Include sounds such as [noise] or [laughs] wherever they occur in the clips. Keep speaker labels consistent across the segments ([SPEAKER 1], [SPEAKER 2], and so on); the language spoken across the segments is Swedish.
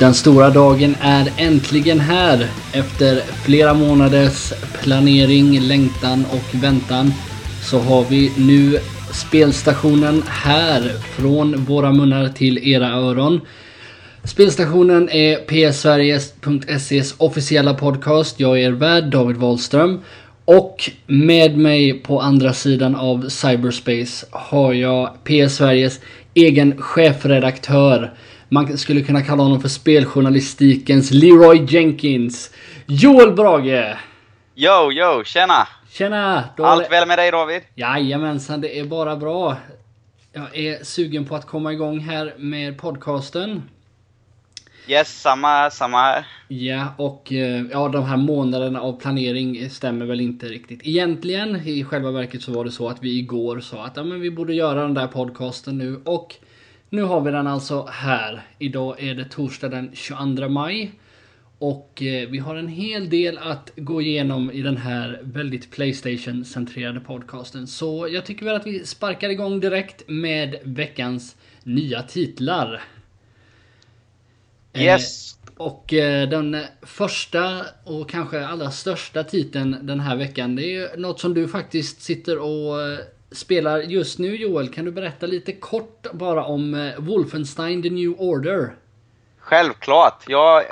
[SPEAKER 1] Den stora dagen är äntligen här. Efter flera månaders planering, längtan och väntan så har vi nu spelstationen här från våra munnar till era öron. Spelstationen är psveriges.ses officiella podcast. Jag är er värd David Wahlström. Och med mig på andra sidan av cyberspace har jag PS Sveriges egen chefredaktör. Man skulle kunna kalla honom för speljournalistikens Leroy Jenkins. Joel Brage!
[SPEAKER 2] Yo, yo, tjena!
[SPEAKER 1] Tjena!
[SPEAKER 2] Allt det... väl med dig David?
[SPEAKER 1] Jajamensan, det är bara bra. Jag är sugen på att komma igång här med podcasten.
[SPEAKER 2] Yes, samma, samma här.
[SPEAKER 1] Ja, och eh, ja, de här månaderna av planering stämmer väl inte riktigt. Egentligen, i själva verket så var det så att vi igår sa att ja, men vi borde göra den där podcasten nu och nu har vi den alltså här. Idag är det torsdag den 22 maj. Och eh, vi har en hel del att gå igenom i den här väldigt Playstation-centrerade podcasten. Så jag tycker väl att vi sparkar igång direkt med veckans nya titlar.
[SPEAKER 2] Yes.
[SPEAKER 1] Eh, och eh, den första och kanske allra största titeln den här veckan, det är ju något som du faktiskt sitter och eh, spelar just nu Joel. Kan du berätta lite kort bara om Wolfenstein The New Order?
[SPEAKER 2] Självklart. Jag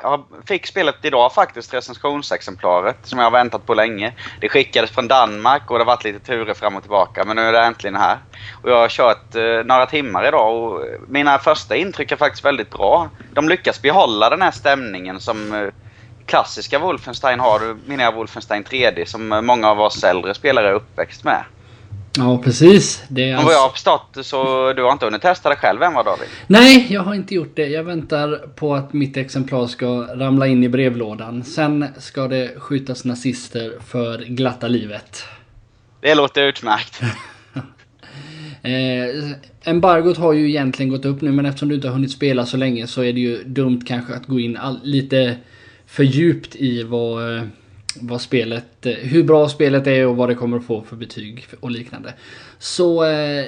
[SPEAKER 2] fick spelet idag faktiskt, recensionsexemplaret, som jag har väntat på länge. Det skickades från Danmark och det har varit lite turer fram och tillbaka, men nu är det äntligen här. Och jag har kört eh, några timmar idag och mina första intryck är faktiskt väldigt bra. De lyckas behålla den här stämningen som eh, klassiska Wolfenstein har. Menar jag Wolfenstein 3D som eh, många av oss äldre spelare är uppväxt med.
[SPEAKER 1] Ja, precis. Det är
[SPEAKER 2] alltså... vad jag har förstått så du har inte hunnit testa det själv än va David?
[SPEAKER 1] Nej, jag har inte gjort det. Jag väntar på att mitt exemplar ska ramla in i brevlådan. Sen ska det skjutas nazister för glatta livet.
[SPEAKER 2] Det låter utmärkt. [laughs]
[SPEAKER 1] eh, embargot har ju egentligen gått upp nu men eftersom du inte har hunnit spela så länge så är det ju dumt kanske att gå in lite för djupt i vad eh, vad spelet, eh, hur bra spelet är och vad det kommer att få för betyg och liknande. Så eh,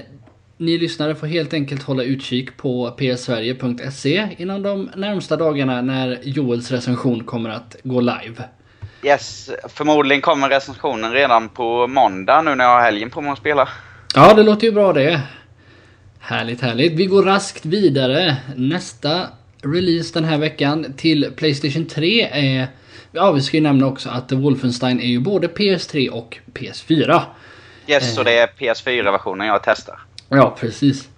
[SPEAKER 1] ni lyssnare får helt enkelt hålla utkik på psverige.se inom de närmsta dagarna när Joels recension kommer att gå live.
[SPEAKER 2] Yes, förmodligen kommer recensionen redan på måndag nu när jag har helgen på mig att spela.
[SPEAKER 1] Ja, det låter ju bra det. Härligt, härligt. Vi går raskt vidare. Nästa release den här veckan till Playstation 3 är Ja, vi ska ju nämna också att Wolfenstein är ju både PS3 och PS4.
[SPEAKER 2] Yes, så det är PS4-versionen jag testar.
[SPEAKER 1] Ja, precis.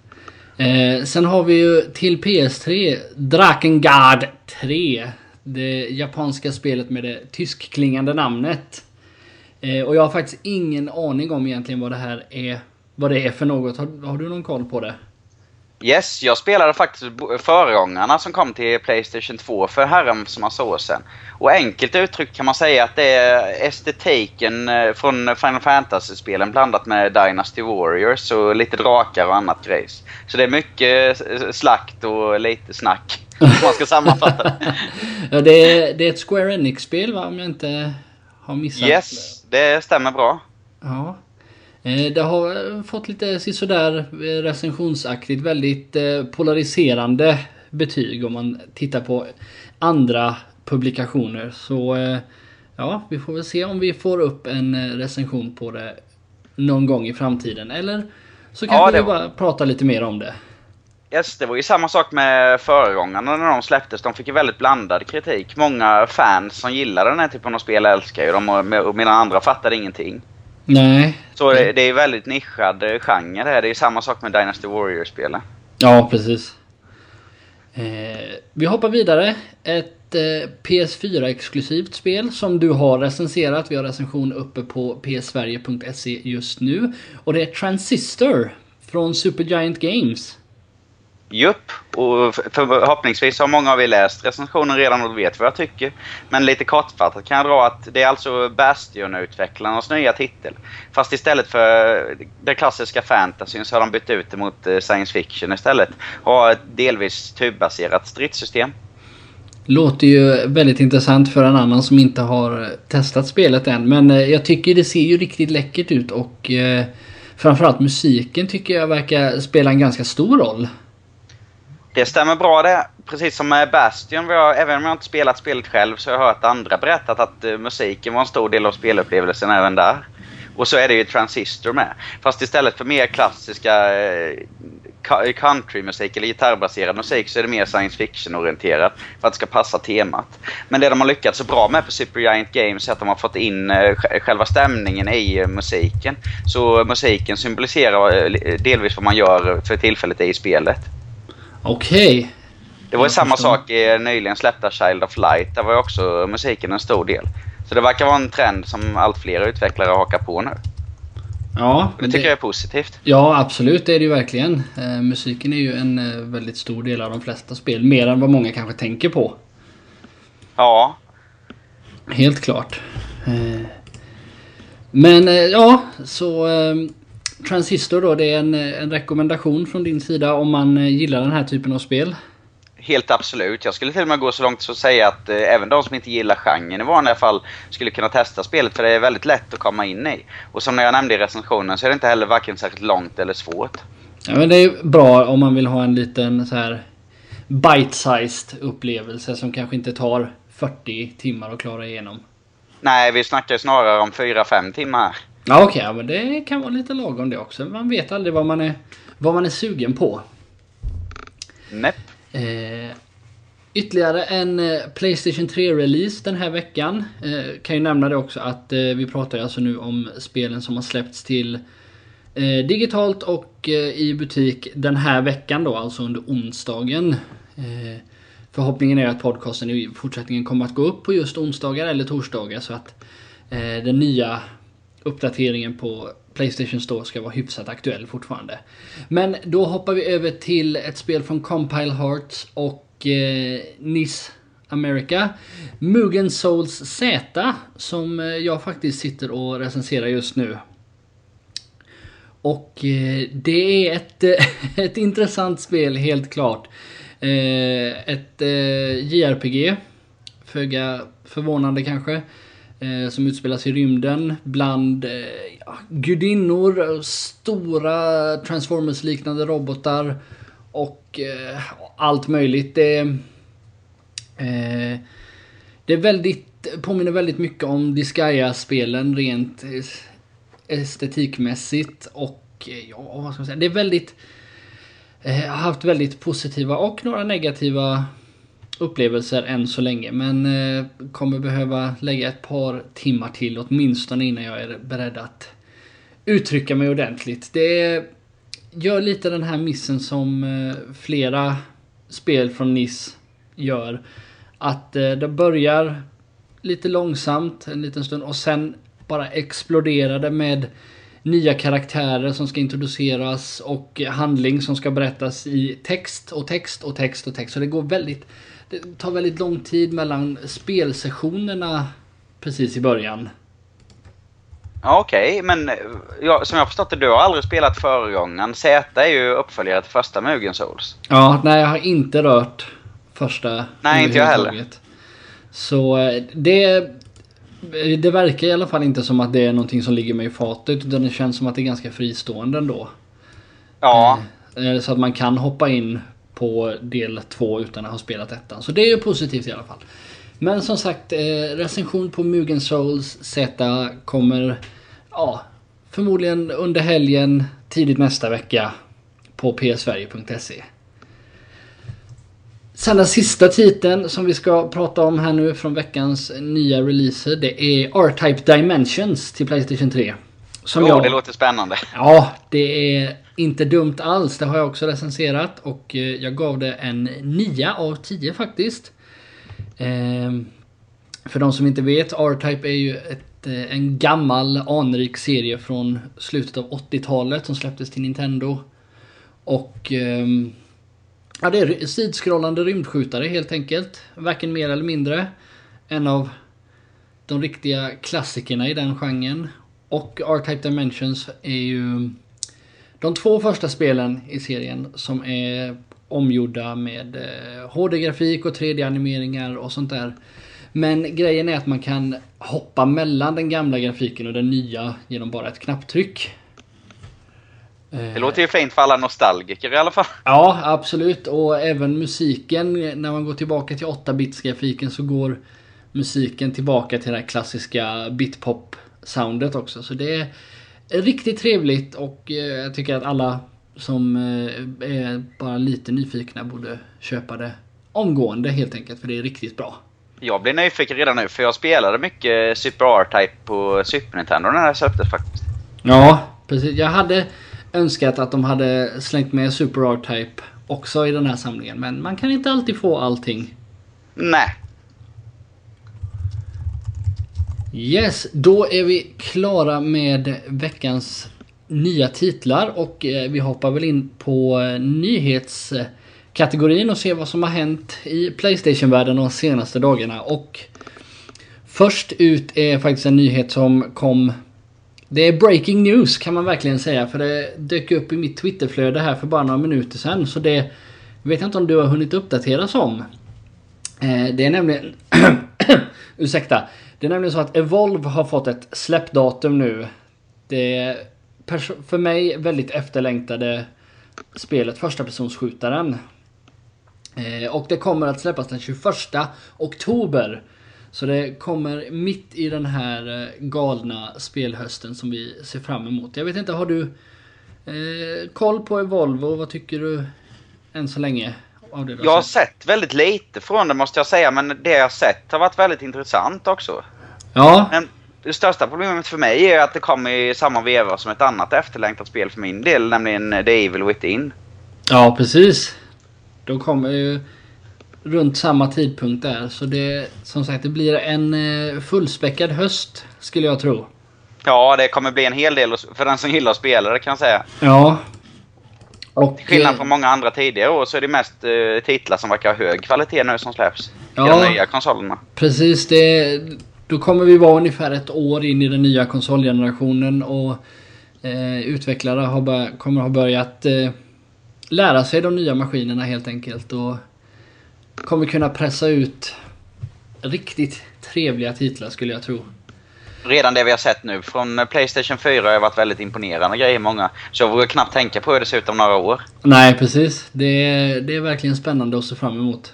[SPEAKER 1] Eh, sen har vi ju till PS3 Drakengard 3. Det japanska spelet med det tyskklingande namnet. Eh, och jag har faktiskt ingen aning om egentligen vad det här är. Vad det är för något. Har, har du någon koll på det?
[SPEAKER 2] Yes, jag spelade faktiskt föregångarna som kom till Playstation 2 för herrans massa år sedan. Och enkelt uttryckt kan man säga att det är estetiken eh, från Final Fantasy-spelen blandat med Dynasty Warriors och lite drakar och annat grejs. Så det är mycket slakt och lite snack. Om man ska sammanfatta det. [laughs]
[SPEAKER 1] ja, det är, det är ett Square Enix-spel va? Om jag inte har missat.
[SPEAKER 2] Yes, det stämmer bra.
[SPEAKER 1] Ja. Eh, det har fått lite sådär recensionsaktigt väldigt eh, polariserande betyg om man tittar på andra publikationer. Så eh, ja, vi får väl se om vi får upp en recension på det någon gång i framtiden. Eller så kan ja, vi bara prata lite mer om det.
[SPEAKER 2] Yes, det var ju samma sak med föregångarna när de släpptes. De fick ju väldigt blandad kritik. Många fans som gillade den här typen av spel älskar ju dem medan andra fattade ingenting.
[SPEAKER 1] Nej.
[SPEAKER 2] Så det, det är väldigt nischad eh, genre det här. Det är samma sak med Dynasty Warriors-spelen.
[SPEAKER 1] Ja, precis. Eh, vi hoppar vidare. Ett eh, PS4-exklusivt spel som du har recenserat. Vi har recension uppe på psverige.se just nu. Och det är Transistor från Supergiant Games.
[SPEAKER 2] Jupp, och förhoppningsvis har många av er läst recensionen redan och vet vad jag tycker. Men lite kortfattat kan jag dra att det är alltså Bastion-utvecklarnas nya titel. Fast istället för den klassiska fantasyn så har de bytt ut det mot eh, science fiction istället. Och har ett delvis tubbaserat stridssystem.
[SPEAKER 1] Låter ju väldigt intressant för en annan som inte har eh, testat spelet än. Men eh, jag tycker det ser ju riktigt läckert ut och eh, framförallt musiken tycker jag verkar spela en ganska stor roll.
[SPEAKER 2] Det stämmer bra det. Precis som med Bastion, jag, även om jag inte spelat spelet själv så har jag hört andra berättat att uh, musiken var en stor del av spelupplevelsen även där. Och så är det ju Transistor med. Fast istället för mer klassiska uh, countrymusik eller gitarrbaserad musik så är det mer science fiction-orienterat för att det ska passa temat. Men det de har lyckats så bra med på Supergiant Games är att de har fått in uh, själva stämningen i musiken. Så musiken symboliserar delvis vad man gör för tillfället i spelet.
[SPEAKER 1] Okej. Okay.
[SPEAKER 2] Det var ju samma sak i nyligen släppta Child of Light. Där var ju också musiken en stor del. Så det verkar vara en trend som allt fler utvecklare hakar på nu.
[SPEAKER 1] Ja.
[SPEAKER 2] Det tycker det, jag är positivt.
[SPEAKER 1] Ja, absolut. Det är det ju verkligen. Eh, musiken är ju en eh, väldigt stor del av de flesta spel. Mer än vad många kanske tänker på.
[SPEAKER 2] Ja.
[SPEAKER 1] Helt klart. Eh, men eh, ja, så eh, Transistor då, det är en, en rekommendation från din sida om man eh, gillar den här typen av spel?
[SPEAKER 2] Helt absolut. Jag skulle till och med gå så långt som att säga att eh, även de som inte gillar genren i vanliga fall skulle kunna testa spelet för det är väldigt lätt att komma in i. Och som jag nämnde i recensionen så är det inte heller varken särskilt långt eller svårt.
[SPEAKER 1] Ja men det är bra om man vill ha en liten så här bite-sized upplevelse som kanske inte tar 40 timmar att klara igenom.
[SPEAKER 2] Nej, vi snackar snarare om 4-5 timmar.
[SPEAKER 1] Ja okej, okay, men det kan vara lite lagom det också. Man vet aldrig vad man är, vad man är sugen på.
[SPEAKER 2] Näpp.
[SPEAKER 1] Eh, ytterligare en eh, Playstation 3-release den här veckan. Eh, kan ju nämna det också att eh, vi pratar alltså nu om spelen som har släppts till eh, digitalt och eh, i butik den här veckan då, alltså under onsdagen. Förhoppningen är att podcasten i fortsättningen kommer att gå upp på just onsdagar eller torsdagar så att den nya uppdateringen på Playstation Store ska vara hyfsat aktuell fortfarande. Men då hoppar vi över till ett spel från Compile Hearts och eh, NIS America. Mugen Souls Z som eh, jag faktiskt sitter och recenserar just nu. Och eh, det är ett, eh, [laughs] ett intressant spel helt klart. Eh, ett eh, JRPG. Föga förvånande kanske. Eh, som utspelas i rymden bland eh, ja, gudinnor, eh, stora Transformers-liknande robotar och eh, allt möjligt. Det, eh, det är väldigt, påminner väldigt mycket om Disgaea-spelen rent estetikmässigt och ja, vad ska man säga. Det är väldigt... Eh, har haft väldigt positiva och några negativa upplevelser än så länge. Men eh, kommer behöva lägga ett par timmar till åtminstone innan jag är beredd att uttrycka mig ordentligt. Det gör lite den här missen som eh, flera spel från NIS gör. Att eh, det börjar lite långsamt en liten stund och sen bara exploderar det med nya karaktärer som ska introduceras och handling som ska berättas i text och text och text och text. Så det går väldigt det tar väldigt lång tid mellan spelsessionerna precis i början.
[SPEAKER 2] Okej, okay, men ja, som jag förstått det, du har aldrig spelat föregångaren. Z är ju uppföljare till första Mugen Souls.
[SPEAKER 1] Ja, nej jag har inte rört första.
[SPEAKER 2] Nej, inte jag heller.
[SPEAKER 1] Så eh, det... Det verkar i alla fall inte som att det är någonting som ligger mig i fatet. Utan det känns som att det är ganska fristående ändå.
[SPEAKER 2] Ja.
[SPEAKER 1] Eh, så att man kan hoppa in på del 2 utan att ha spelat ettan. Så det är ju positivt i alla fall. Men som sagt, eh, recension på Mugen Souls Z kommer ja, förmodligen under helgen, tidigt nästa vecka på psverige.se. Sen den sista titeln som vi ska prata om här nu från veckans nya releaser. Det är R-Type Dimensions till Playstation 3.
[SPEAKER 2] Som oh, jag... det låter spännande.
[SPEAKER 1] Ja, det är inte dumt alls. Det har jag också recenserat och eh, jag gav det en 9 av 10 faktiskt. Ehm, för de som inte vet, R-Type är ju ett, eh, en gammal anrik serie från slutet av 80-talet som släpptes till Nintendo. Och ehm, ja, det är sidskrollande rymdskjutare helt enkelt. Varken mer eller mindre. En av de riktiga klassikerna i den genren. Och R-Type Dimensions är ju de två första spelen i serien som är omgjorda med eh, HD-grafik och 3D-animeringar och sånt där. Men grejen är att man kan hoppa mellan den gamla grafiken och den nya genom bara ett knapptryck.
[SPEAKER 2] Det låter ju fint för alla nostalgiker i alla fall.
[SPEAKER 1] Ja, absolut. Och även musiken, när man går tillbaka till 8-bits-grafiken så går musiken tillbaka till det här klassiska bitpop-soundet också. Så det är riktigt trevligt och eh, jag tycker att alla som eh, är bara lite nyfikna borde köpa det omgående helt enkelt. För det är riktigt bra.
[SPEAKER 2] Jag blir nyfiken redan nu för jag spelade mycket Super R-Type på Super Nintendo när det släpptes faktiskt.
[SPEAKER 1] Ja, precis. Jag hade önskat att de hade slängt med Super R-Type också i den här samlingen. Men man kan inte alltid få allting.
[SPEAKER 2] Nej.
[SPEAKER 1] Yes, då är vi klara med veckans nya titlar och eh, vi hoppar väl in på eh, nyhetskategorin och ser vad som har hänt i Playstation-världen de senaste dagarna. Och först ut är faktiskt en nyhet som kom det är breaking news kan man verkligen säga för det dök upp i mitt Twitterflöde här för bara några minuter sedan. Så det vet jag inte om du har hunnit uppdateras om. Eh, det är nämligen... [clears throat] ursäkta. Det är nämligen så att Evolve har fått ett släppdatum nu. Det är för mig väldigt efterlängtade spelet första personsskjutaren. Eh, och det kommer att släppas den 21 oktober. Så det kommer mitt i den här eh, galna spelhösten som vi ser fram emot. Jag vet inte, har du eh, koll på Evolve och vad tycker du än så länge? Av det
[SPEAKER 2] jag har sett väldigt lite från det måste jag säga, men det jag har sett har varit väldigt intressant också.
[SPEAKER 1] Ja.
[SPEAKER 2] Men det största problemet för mig är att det kommer i samma veva som ett annat efterlängtat spel för min del, nämligen The Evil Within.
[SPEAKER 1] Ja, precis. De kommer ju runt samma tidpunkt där. Så det, som sagt, det blir en eh, fullspäckad höst skulle jag tro.
[SPEAKER 2] Ja, det kommer bli en hel del för den som gillar att spela det kan jag säga.
[SPEAKER 1] Ja.
[SPEAKER 2] Och, Till skillnad från många andra tidigare år så är det mest eh, titlar som verkar ha hög kvalitet nu som släpps. Ja, I de nya konsolerna.
[SPEAKER 1] Precis, det, då kommer vi vara ungefär ett år in i den nya konsolgenerationen och eh, utvecklare har bör, kommer ha börjat eh, lära sig de nya maskinerna helt enkelt. Och kommer kunna pressa ut riktigt trevliga titlar skulle jag tro.
[SPEAKER 2] Redan det vi har sett nu från eh, Playstation 4 har varit väldigt imponerande grejer många. Så jag vågar knappt tänka på hur det ser ut om några år.
[SPEAKER 1] Nej precis. Det är, det är verkligen spännande att se fram emot.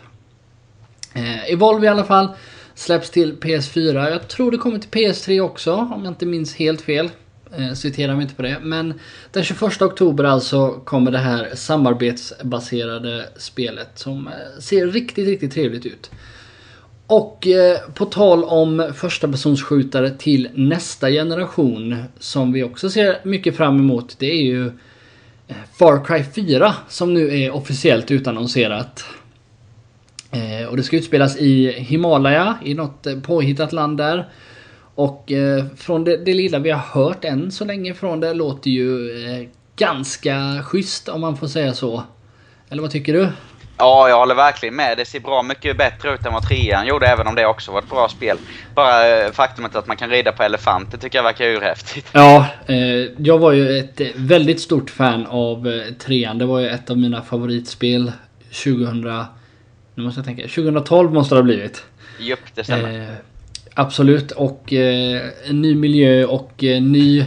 [SPEAKER 1] Eh, Evolve i alla fall. Släpps till PS4. Jag tror det kommer till PS3 också om jag inte minns helt fel. Eh, citerar mig inte på det. Men den 21 oktober alltså kommer det här samarbetsbaserade spelet som eh, ser riktigt, riktigt trevligt ut. Och eh, på tal om första personsskjutare till nästa generation som vi också ser mycket fram emot. Det är ju eh, Far Cry 4 som nu är officiellt utannonserat. Eh, och det ska utspelas i Himalaya, i något eh, påhittat land där. Och eh, från det, det, lilla vi har hört än så länge från det låter ju eh, ganska schysst om man får säga så. Eller vad tycker du?
[SPEAKER 2] Ja, jag håller verkligen med. Det ser bra mycket bättre ut än vad trean gjorde, även om det också var ett bra spel. Bara eh, faktumet att man kan rida på elefanter tycker jag verkar urhäftigt.
[SPEAKER 1] Ja, eh, jag var ju ett väldigt stort fan av eh, trean. Det var ju ett av mina favoritspel 2000... Nu måste jag tänka. 2012 måste det ha blivit.
[SPEAKER 2] Jupp, det stämmer.
[SPEAKER 1] Eh, absolut, och eh, ny miljö och eh, ny Eh,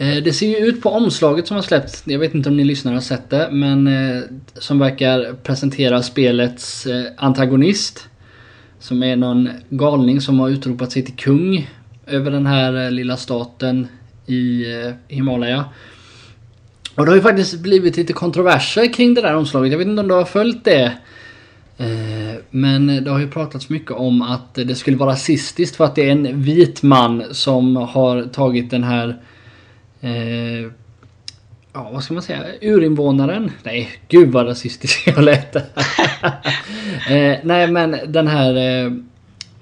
[SPEAKER 1] Eh, det ser ju ut på omslaget som har släppts. Jag vet inte om ni lyssnare har sett det. Men eh, som verkar presentera spelets eh, antagonist. Som är någon galning som har utropat sig till kung. Över den här lilla staten i Himalaya. Och det har ju faktiskt blivit lite kontroverser kring det där omslaget. Jag vet inte om du har följt det. Men det har ju pratats mycket om att det skulle vara rasistiskt för att det är en vit man som har tagit den här Eh, ja, vad ska man säga? Urinvånaren? Nej, gud vad rasistisk [laughs] jag lät. [laughs] eh, nej, men den här eh,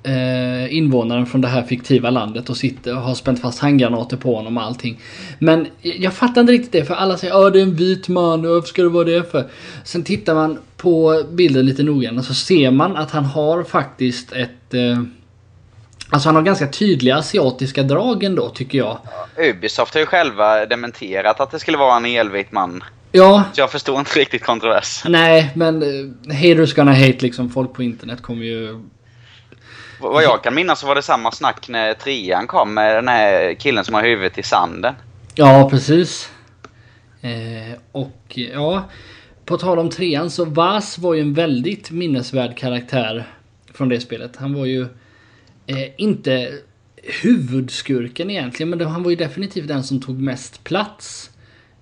[SPEAKER 1] eh, invånaren från det här fiktiva landet och sitter och har spänt fast handgranater på honom och allting. Men jag fattar inte riktigt det för alla säger att det är en vit man och varför ska det vara det för? Sen tittar man på bilden lite noggrant och så ser man att han har faktiskt ett eh, Alltså han har ganska tydliga asiatiska drag ändå tycker jag.
[SPEAKER 2] Ubisoft har ju själva dementerat att det skulle vara en elvit man.
[SPEAKER 1] Ja,
[SPEAKER 2] Så jag förstår inte riktigt kontrovers.
[SPEAKER 1] nej men eh, haters gonna hate liksom. Folk på internet kommer ju...
[SPEAKER 2] Vad jag kan minnas så var det samma snack när trean kom med den här killen som har huvudet i sanden.
[SPEAKER 1] Ja, precis. Eh, och ja, på tal om trean så Vas var ju en väldigt minnesvärd karaktär från det spelet. Han var ju eh, inte huvudskurken egentligen, men han var ju definitivt den som tog mest plats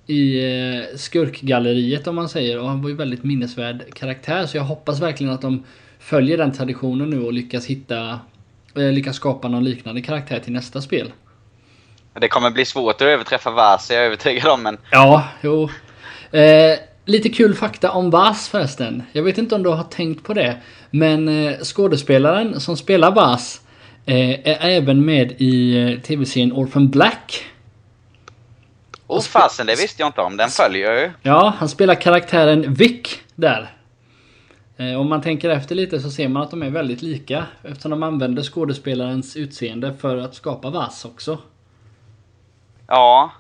[SPEAKER 1] i eh, skurkgalleriet om man säger. Och han var ju väldigt minnesvärd karaktär. Så jag hoppas verkligen att de följer den traditionen nu och lyckas hitta, eh, lyckas skapa någon liknande karaktär till nästa spel.
[SPEAKER 2] Det kommer bli svårt att överträffa Vas, är jag övertygad om. Men
[SPEAKER 1] Ja, jo. Eh, lite kul fakta om Vas förresten. Jag vet inte om du har tänkt på det. Men eh, skådespelaren som spelar Vas är även med i eh, tv-serien Orphan Black.
[SPEAKER 2] Åh fasen, det visste jag inte om. Den följer jag ju.
[SPEAKER 1] Ja, han spelar karaktären Vic där. Eh, om man tänker efter lite så ser man att de är väldigt lika. Eftersom de använder skådespelarens utseende för att skapa Vas också.
[SPEAKER 2] Ja.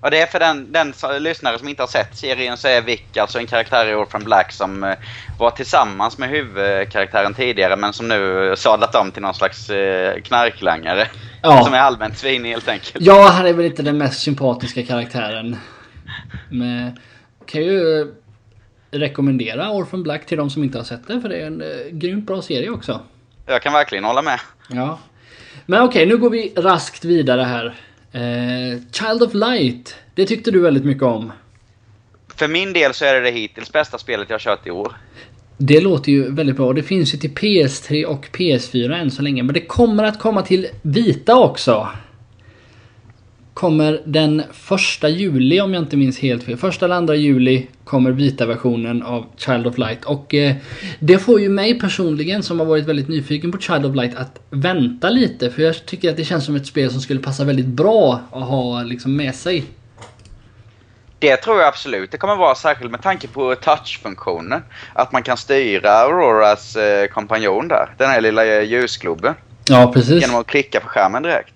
[SPEAKER 2] Och det är för den, den lyssnare som inte har sett serien så är Vic alltså en karaktär i Orphan Black som eh, var tillsammans med huvudkaraktären tidigare men som nu sadlat om till någon slags eh, knarklangare.
[SPEAKER 1] Ja.
[SPEAKER 2] Som är allmänt svinig helt enkelt.
[SPEAKER 1] Ja, han är väl inte den mest sympatiska karaktären. Men kan ju rekommendera Orphan Black till de som inte har sett det. För det är en eh, grymt bra serie också.
[SPEAKER 2] Jag kan verkligen hålla med.
[SPEAKER 1] Ja. Men okej, nu går vi raskt vidare här. Eh, Child of Light. Det tyckte du väldigt mycket om.
[SPEAKER 2] För min del så är det det hittills bästa spelet jag kört i år.
[SPEAKER 1] Det låter ju väldigt bra. Det finns ju till PS3 och PS4 än så länge. Men det kommer att komma till Vita också. Kommer den första juli om jag inte minns helt fel. Första eller andra juli kommer vita versionen av Child of Light. Och eh, det får ju mig personligen som har varit väldigt nyfiken på Child of Light att vänta lite. För jag tycker att det känns som ett spel som skulle passa väldigt bra att ha liksom med sig.
[SPEAKER 2] Det tror jag absolut. Det kommer vara särskilt med tanke på touchfunktionen. Att man kan styra Auroras eh, kompanjon där. Den här lilla eh, ljusgloben.
[SPEAKER 1] Ja, precis.
[SPEAKER 2] Genom att klicka på skärmen direkt.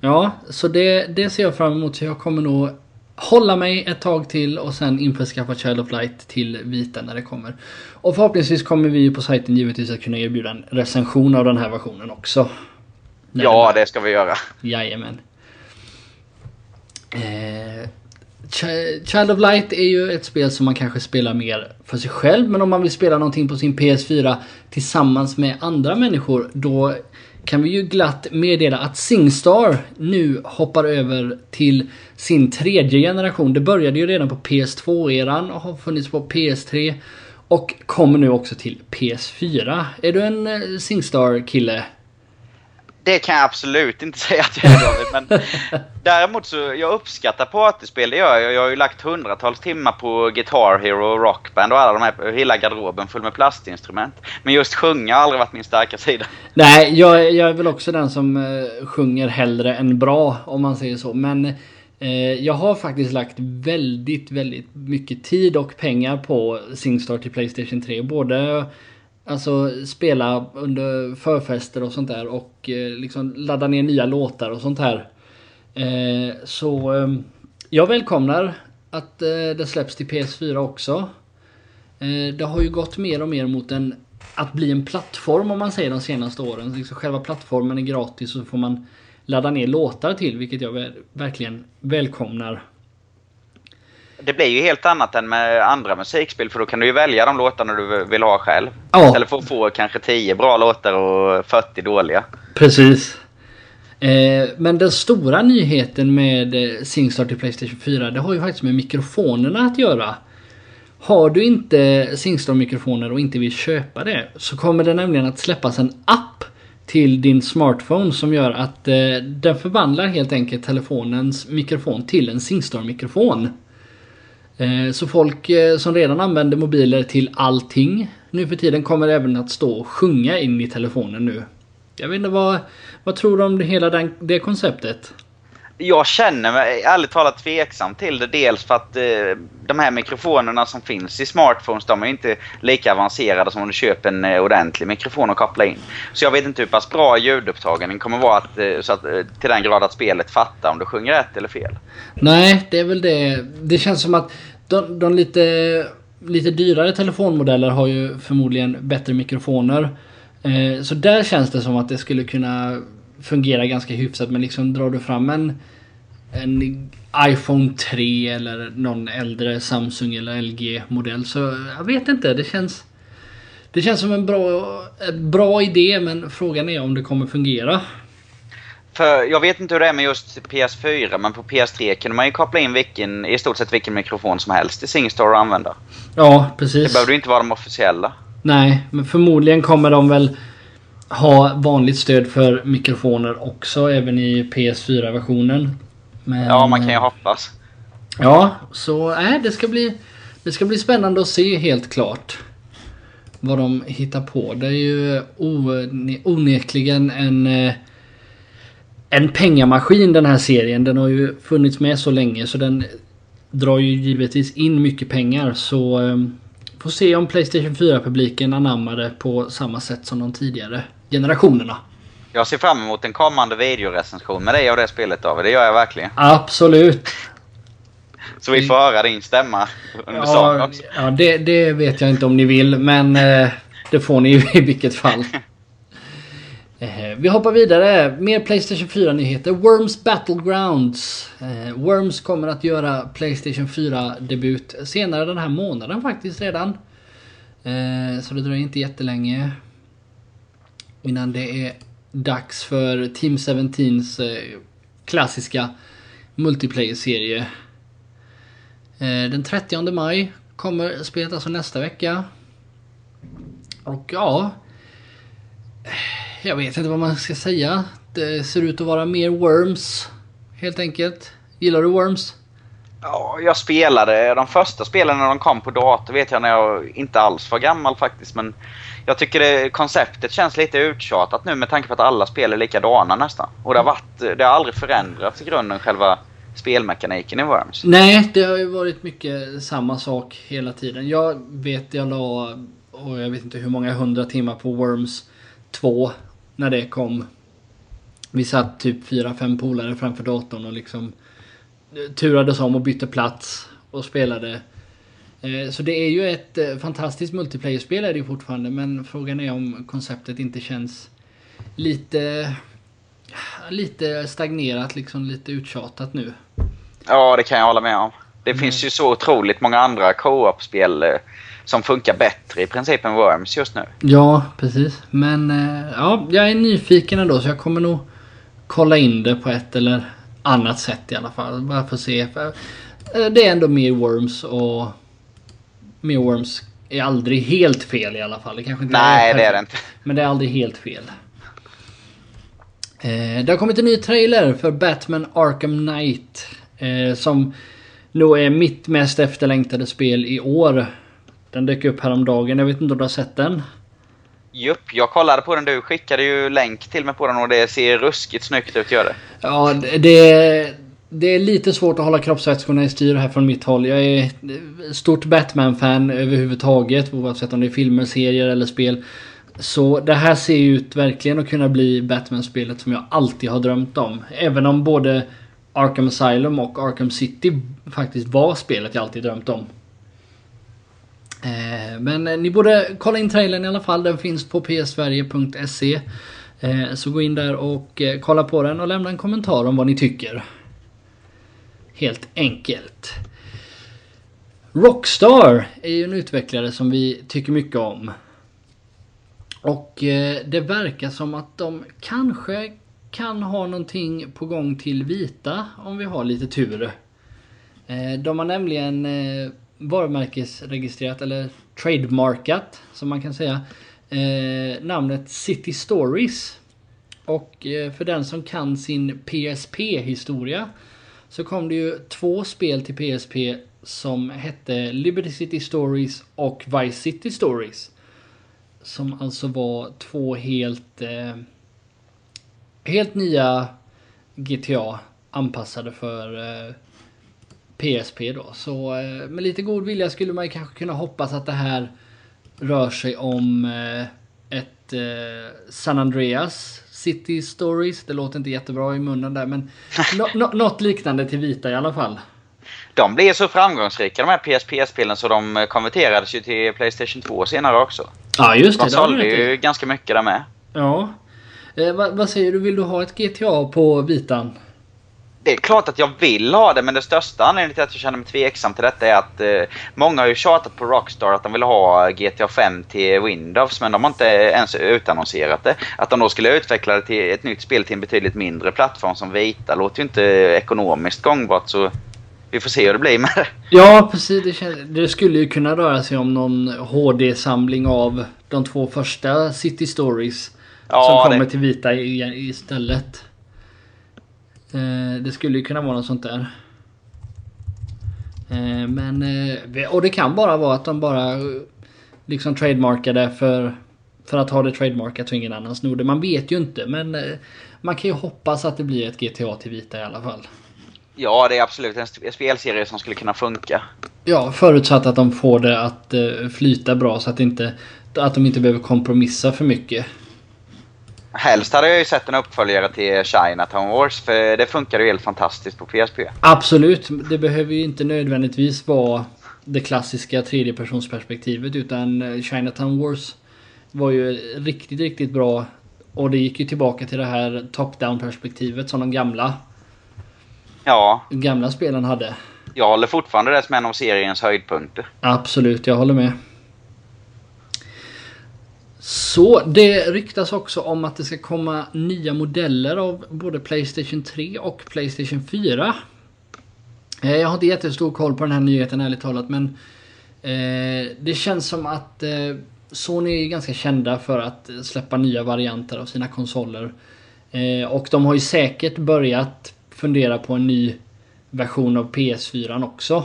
[SPEAKER 1] Ja, så det, det ser jag fram emot. Så jag kommer nog hålla mig ett tag till och sen införskaffa Child of Light till vita när det kommer. Och förhoppningsvis kommer vi på sajten givetvis att kunna erbjuda en recension av den här versionen också.
[SPEAKER 2] Ja,
[SPEAKER 1] det...
[SPEAKER 2] ska vi göra.
[SPEAKER 1] Jajamän. Eh, Ch- Child of Light är ju ett spel som man kanske spelar mer för sig själv. Men om man vill spela någonting på sin PS4 tillsammans med andra människor. Då kan vi ju glatt meddela att Singstar nu hoppar över till sin tredje generation. Det började ju redan på PS2-eran och har funnits på PS3. Och kommer nu också till PS4. Är du en eh, Singstar-kille?
[SPEAKER 2] Det kan jag absolut inte [laughs] säga att jag är David, men [laughs] däremot så jag uppskattar partyspel, det gör jag. Jag har ju lagt hundratals timmar på Guitar Hero Rockband och alla de här, hela garderoben full med plastinstrument. Men just sjunga har aldrig varit min starka sida. [laughs]
[SPEAKER 1] Nej, jag, jag är väl också den som eh, sjunger hellre än bra om man säger så. Men eh, jag har faktiskt lagt väldigt, väldigt mycket tid och pengar på Singstar till Playstation 3. Både alltså spela under förfester och sånt där och eh, liksom ladda ner nya låtar och sånt här. Eh, så eh, jag välkomnar att eh, det släpps till PS4 också. Eh, det har ju gått mer och mer mot en att bli en plattform om man säger de senaste åren. Liksom själva plattformen är gratis och så får man ladda ner låtar till vilket jag verkligen välkomnar.
[SPEAKER 2] Det blir ju helt annat än med andra musikspel för då kan du ju välja de låtarna du vill ha själv.
[SPEAKER 1] Ja.
[SPEAKER 2] Istället för att få kanske 10 bra låtar och 40 dåliga.
[SPEAKER 1] Precis. Eh, men den stora nyheten med eh, Singstar till Playstation 4 det har ju faktiskt med mikrofonerna att göra. Har du inte Singstar-mikrofoner och inte vill köpa det så kommer det nämligen att släppas en app till din smartphone som gör att eh, den förvandlar helt enkelt telefonens mikrofon till en Singstar-mikrofon. Eh, så folk eh, som redan använder mobiler till allting nu för tiden kommer även att stå och sjunga in i telefonen nu. Jag vet inte vad, vad tror du om hela den, det konceptet?
[SPEAKER 2] Jag känner mig ärligt talat tveksam till det. Dels för att eh, de här mikrofonerna som finns i smartphones de är inte lika avancerade som om du köper en eh, ordentlig mikrofon och kopplar in. Så jag vet inte hur pass bra ljudupptagningen kommer vara att, eh, så att, eh, till den grad att spelet fattar om du sjunger rätt eller fel.
[SPEAKER 1] Nej, det är väl det. Det känns som att de, de lite, lite dyrare telefonmodeller har ju förmodligen bättre mikrofoner. Eh, så där känns det som att det skulle kunna fungera ganska hyfsat. Men liksom drar du fram en, en iPhone 3 eller någon äldre Samsung eller LG modell så jag vet inte. Det känns det känns som en bra, en bra idé men frågan är om det kommer fungera.
[SPEAKER 2] För jag vet inte hur det är med just PS4, men på PS3 kan man ju koppla in vilken, i stort sett vilken mikrofon som helst i Singstar att använda.
[SPEAKER 1] Ja, precis.
[SPEAKER 2] Det behöver ju inte vara de officiella.
[SPEAKER 1] Nej, men förmodligen kommer de väl ha vanligt stöd för mikrofoner också även i PS4-versionen.
[SPEAKER 2] Men, ja, man kan ju hoppas.
[SPEAKER 1] Ja, så äh, det ska bli Det ska bli spännande att se helt klart. Vad de hittar på. Det är ju onekligen en eh, en pengamaskin den här serien. Den har ju funnits med så länge så den drar ju givetvis in mycket pengar. Så um, får se om Playstation 4-publiken anammar det på samma sätt som de tidigare generationerna.
[SPEAKER 2] Jag ser fram emot en kommande videorecension med dig av det spelet David. Det gör jag verkligen.
[SPEAKER 1] Absolut.
[SPEAKER 2] Så vi får höra din stämma under ja, också.
[SPEAKER 1] Ja, det, det, vet jag inte om ni vill men eh, det får ni ju i vilket fall. Eh, vi hoppar vidare. Mer Playstation 4-nyheter. Worms Battlegrounds. Eh, Worms kommer att göra Playstation 4-debut senare den här månaden faktiskt redan. Eh, så det dröjer inte jättelänge. Innan det är dags för Team 17s klassiska multiplayer-serie. Den 30 maj kommer spelet alltså nästa vecka. Och ja jag vet inte vad man ska säga. Det ser ut att vara mer Worms. Helt enkelt. Gillar du Worms?
[SPEAKER 2] Ja, jag spelade de första spelen när de kom på dator vet jag när jag inte alls var gammal faktiskt. Men jag tycker det, konceptet känns lite uttjatat nu med tanke på att alla spel är likadana nästan. Och det har, varit, det har aldrig förändrats i grunden själva spelmekaniken i Worms.
[SPEAKER 1] Nej, det har ju varit mycket samma sak hela tiden. Jag vet jag la, och jag vet inte hur många hundra timmar på Worms 2 när det kom. Vi satt typ fyra, fem polare framför datorn och liksom turades om och bytte plats och spelade. Eh, så det är ju ett eh, fantastiskt multiplayer-spel är det ju fortfarande men frågan är om konceptet inte känns lite lite stagnerat liksom, lite uttjatat nu.
[SPEAKER 2] Ja, det kan jag hålla med om. Det mm. finns ju så otroligt många andra co-op-spel eh, som funkar bättre i princip än Worms just nu.
[SPEAKER 1] Ja, precis. Men eh, ja, jag är nyfiken ändå så jag kommer nog kolla in det på ett eller annat sätt i alla fall. Bara för att se. Eh, det är ändå mer Worms och mer Worms är aldrig helt fel i alla fall. Det kanske inte
[SPEAKER 2] Nej, är det är det inte.
[SPEAKER 1] Men det är aldrig helt fel. Eh, det har kommit en ny trailer för Batman Arkham Knight. Eh, som nog är mitt mest efterlängtade spel i år. Den dök upp häromdagen. Jag vet inte om du har sett den?
[SPEAKER 2] Jupp, jag kollade på den. Du skickade ju länk till mig på den och det ser ruskigt snyggt ut, gör det.
[SPEAKER 1] Ja, det... Det är lite svårt att hålla kroppsvätskorna i styr här från mitt håll. Jag är stort Batman-fan överhuvudtaget. Oavsett om det är filmer, serier eller spel. Så det här ser ut verkligen att kunna bli Batman-spelet som jag alltid har drömt om. Även om både Arkham Asylum och Arkham City faktiskt var spelet jag alltid drömt om. Eh, men eh, ni borde kolla in trailern i alla fall. Den finns på psverige.se. Eh, så gå in där och kolla på den och lämna en kommentar om vad ni tycker. Helt enkelt. Rockstar är ju en utvecklare som vi tycker mycket om. Och det verkar som att de kanske kan ha någonting på gång till vita om vi har lite tur. De har nämligen varumärkesregistrerat eller trademarkat som man kan säga eh, namnet City Stories. Och eh, för den som kan sin PSP-historia så kom det ju två spel till PSP som hette Liberty City Stories och Vice City Stories. Som alltså var två helt eh, helt nya GTA anpassade för eh, PSP då. Så eh, med lite god vilja skulle man kanske kunna hoppas att det här rör sig om eh, ett eh, San Andreas City Stories. Det låter inte jättebra i munnen där men [laughs] no, något liknande till vita i alla fall.
[SPEAKER 2] de blev så framgångsrika de här PSP-spelen så de konverterades ju till Playstation 2 senare också.
[SPEAKER 1] Ja, just det.
[SPEAKER 2] De sålde ju ganska mycket där med.
[SPEAKER 1] Ja. Eh, vad, vad säger du? Vill du ha ett GTA på vitan?
[SPEAKER 2] Det är klart att jag vill ha det, men det största anledningen till att jag känner mig tveksam till detta är att eh, många har ju tjatat på Rockstar att de vill ha GTA 5 till Windows, men de har inte ens utannonserat det. Att de då skulle utveckla det till ett nytt spel till en betydligt mindre plattform som Vita låter ju inte ekonomiskt gångbart, så vi får se hur det blir med det.
[SPEAKER 1] Ja, precis. Det, kän- det skulle ju kunna röra sig om någon HD-samling av de två första City Stories.
[SPEAKER 2] Ja,
[SPEAKER 1] som kommer
[SPEAKER 2] det-
[SPEAKER 1] till vita i- istället. Eh, det skulle ju kunna vara något sånt där. Eh, men... Eh, och det kan bara vara att de bara liksom trademarkade för... För att ha det trademarkat så ingen annan snor det. Man vet ju inte men... Man kan ju hoppas att det blir ett GTA till vita i alla fall.
[SPEAKER 2] Ja, det är absolut en sp- spelserie som skulle kunna funka.
[SPEAKER 1] Ja, förutsatt att de får det att flyta bra så att, inte, att de inte behöver kompromissa för mycket.
[SPEAKER 2] Helst hade jag ju sett en uppföljare till Chinatown Wars, för det funkar ju helt fantastiskt på PSP.
[SPEAKER 1] Absolut, det behöver ju inte nödvändigtvis vara det klassiska tredjepersonsperspektivet utan eh, Chinatown Wars var ju riktigt, riktigt bra. Och det gick ju tillbaka till det här top-down perspektivet som de gamla,
[SPEAKER 2] Ja,
[SPEAKER 1] gamla spelen hade.
[SPEAKER 2] jag håller fortfarande det som en av seriens höjdpunkter.
[SPEAKER 1] Absolut, jag håller med. Så det ryktas också om att det ska komma nya modeller av både Playstation 3 och Playstation 4. Eh, Jag har inte jättestor koll på den här nyheten ärligt talat men eh, det känns som att eh, Sony är ganska kända för att släppa nya varianter av sina konsoler. Och de har ju säkert börjat fundera på en ny version av PS4 också.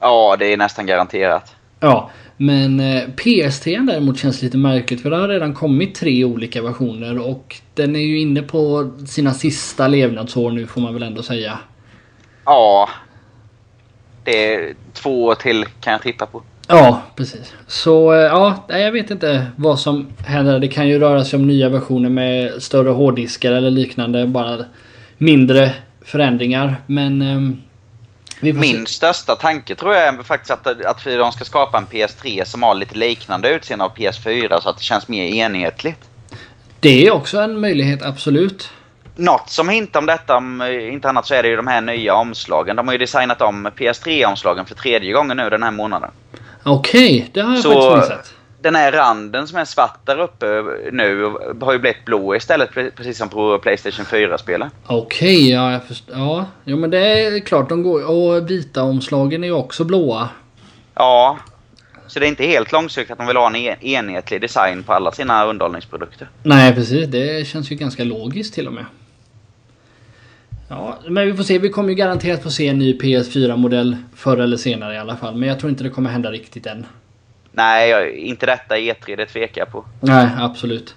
[SPEAKER 2] Ja, det är nästan garanterat.
[SPEAKER 1] Ja, men eh, PS3 däremot känns lite märkligt för det har redan kommit tre olika versioner och den är ju inne på sina sista levnadsår nu får man väl ändå säga.
[SPEAKER 2] Ja. Det är två till kan jag titta på.
[SPEAKER 1] Ja, precis. Så eh, ja, jag vet inte vad som händer. Det kan ju röra sig om nya versioner med större hårddiskar eller liknande. Bara mindre förändringar. Men... ehm, vi får se.
[SPEAKER 2] Min största tanke tror jag är faktiskt att, att de ska skapa en PS3 som har lite liknande utseende av PS4 så att det känns mer enhetligt.
[SPEAKER 1] Det är också en möjlighet, absolut.
[SPEAKER 2] Något som hintar om detta, om eh, inte annat så är det ju de här nya omslagen. De har ju designat om PS3-omslagen för tredje gången nu den här månaden.
[SPEAKER 1] Okej, det har jag
[SPEAKER 2] Så-
[SPEAKER 1] faktiskt missat.
[SPEAKER 2] Den här randen som är svart där uppe nu har ju blivit blå istället, pre- precis som på Playstation 4-spelet.
[SPEAKER 1] Okej, ja jag förstår. Ja, jo men det är klart de går. Och vita omslagen är ju också blåa.
[SPEAKER 2] Ja. Så det är inte helt långsökt att de vill ha en en- enhetlig design på alla sina underhållningsprodukter.
[SPEAKER 1] Nej precis, det känns ju ganska logiskt till och med. Ja, men vi får se. Vi kommer ju garanterat få se en ny PS4-modell förr eller senare i alla fall. Men jag tror inte det kommer hända riktigt än.
[SPEAKER 2] Nej, inte detta E3, det tvekar jag på.
[SPEAKER 1] Nej, absolut.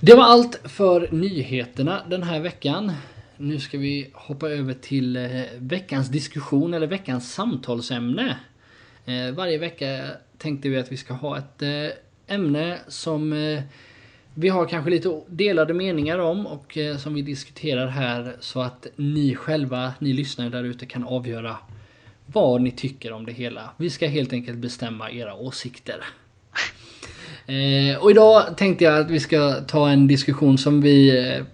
[SPEAKER 1] Det var allt för nyheterna den här veckan. Nu ska vi hoppa över till eh, veckans diskussion eller veckans samtalsämne. Eh, varje vecka tänkte vi att vi ska ha ett eh, ämne som vi har kanske lite delade meningar om och som vi diskuterar här så att ni själva, ni lyssnare där ute kan avgöra vad ni tycker om det hela. Vi ska helt enkelt bestämma era åsikter. Eh, och idag tänkte jag att vi ska ta en diskussion som vi eh,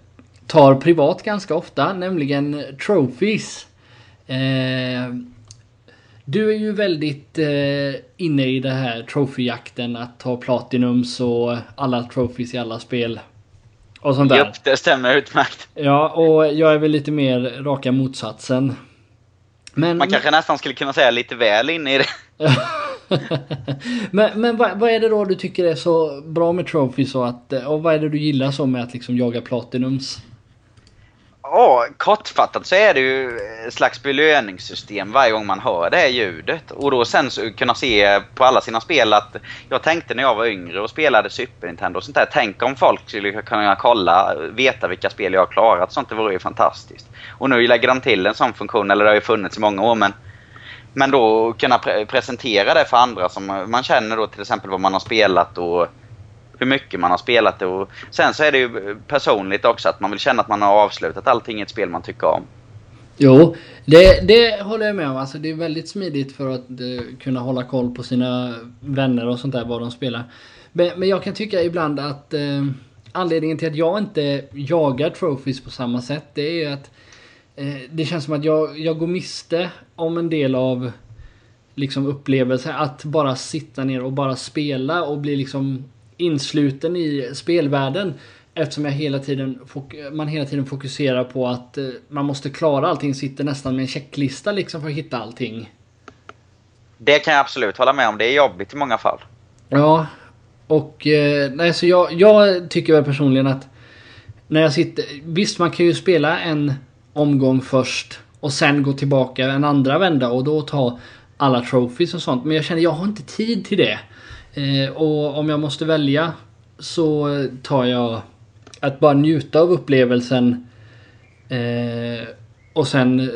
[SPEAKER 1] tar privat ganska ofta, nämligen trophies. Eh, du är ju väldigt inne i det här troféjakten, att ta platinums och alla trophies i alla spel. Och sånt där.
[SPEAKER 2] Japp, det stämmer utmärkt.
[SPEAKER 1] Ja, och jag är väl lite mer raka motsatsen. Men,
[SPEAKER 2] Man kanske nästan skulle kunna säga lite väl inne i det. [laughs]
[SPEAKER 1] men men vad, vad är det då du tycker är så bra med trophies och, att, och vad är det du gillar så med att liksom jaga platinums?
[SPEAKER 2] Ja, kortfattat så är det ju ett slags belöningssystem varje gång man hör det här ljudet. Och då sen så kunna se på alla sina spel att jag tänkte när jag var yngre och spelade Super Nintendo och sånt där. Tänk om folk skulle kunna kolla, veta vilka spel jag har klarat. Sånt det vore ju fantastiskt. Och nu lägger de till en sån funktion, eller det har ju funnits i många år men men då kunna pre presentera det för andra som man känner då till exempel vad man har spelat och hur mycket man har spelat det. Och sen så är det ju personligt också att man vill känna att man har avslutat allting i ett spel man tycker om.
[SPEAKER 1] Jo, det, det håller jag med om. Alltså det är väldigt smidigt för att uh, kunna hålla koll på sina vänner och sånt där, vad de spelar. Men, men jag kan tycka ibland att uh, anledningen till att jag inte jagar trophies på samma sätt, det är ju att uh, det känns som att jag, jag går miste om en del av liksom upplevelser. Att bara sitta ner och bara spela och bli liksom insluten i spelvärlden. Eftersom jag hela tiden, man hela tiden fokuserar på att eh, man måste klara allting. Sitter nästan med en checklista liksom för att hitta allting.
[SPEAKER 2] Det kan jag absolut hålla med om. Det är jobbigt i många fall.
[SPEAKER 1] Ja. Och eh, nej, så jag, jag tycker väl personligen att när jag sitter... Visst, man kan ju spela en omgång först och sen gå tillbaka en andra vända och då ta alla trophies och sånt. Men jag känner jag har inte tid till det. Eh, och om jag måste välja så tar jag att bara njuta av upplevelsen eh, och sen